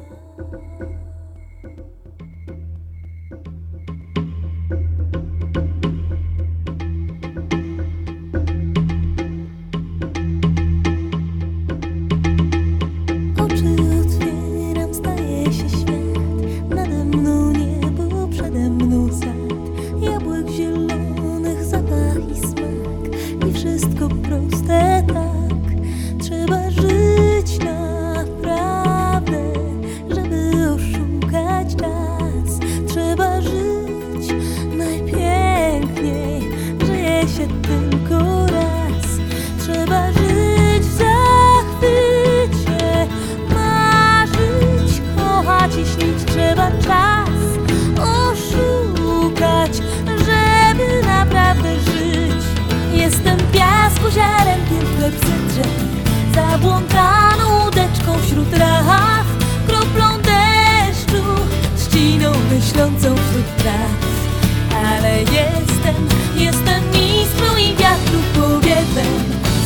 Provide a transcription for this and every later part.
Thank you. Zabłąkaną deczką wśród traw Kroplą deszczu Ściną myślącą wśród traw. Ale jestem, jestem mistrzu i wiatru powietrzem.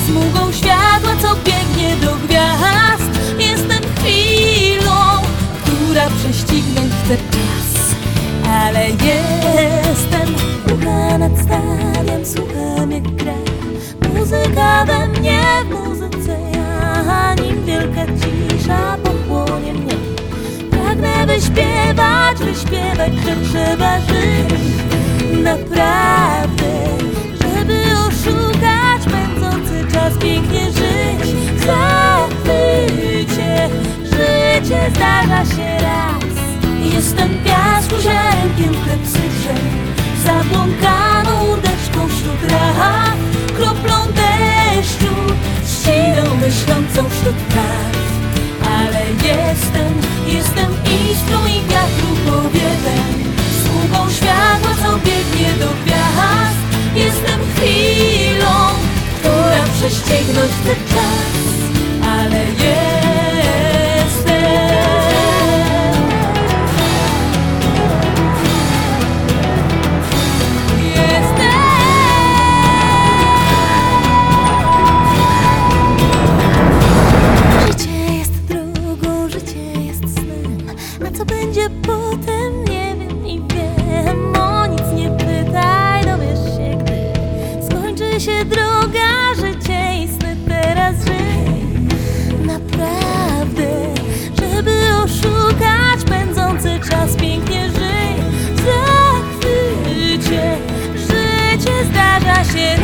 Smugą światła, co biegnie do gwiazd. Jestem chwilą, która prześcignąć chce czas Ale jestem Ucha nadstawiam, słucham jak gra. Muzyka we mnie tak, że trzeba żyć naprawdę. prześcignąć ten czas, ale jestem. Jestem. Życie jest drogą, życie jest snem, a co będzie potem nie wiem i wiem. O nic nie pytaj, dowiesz się, gdy skończy się droga. kitchen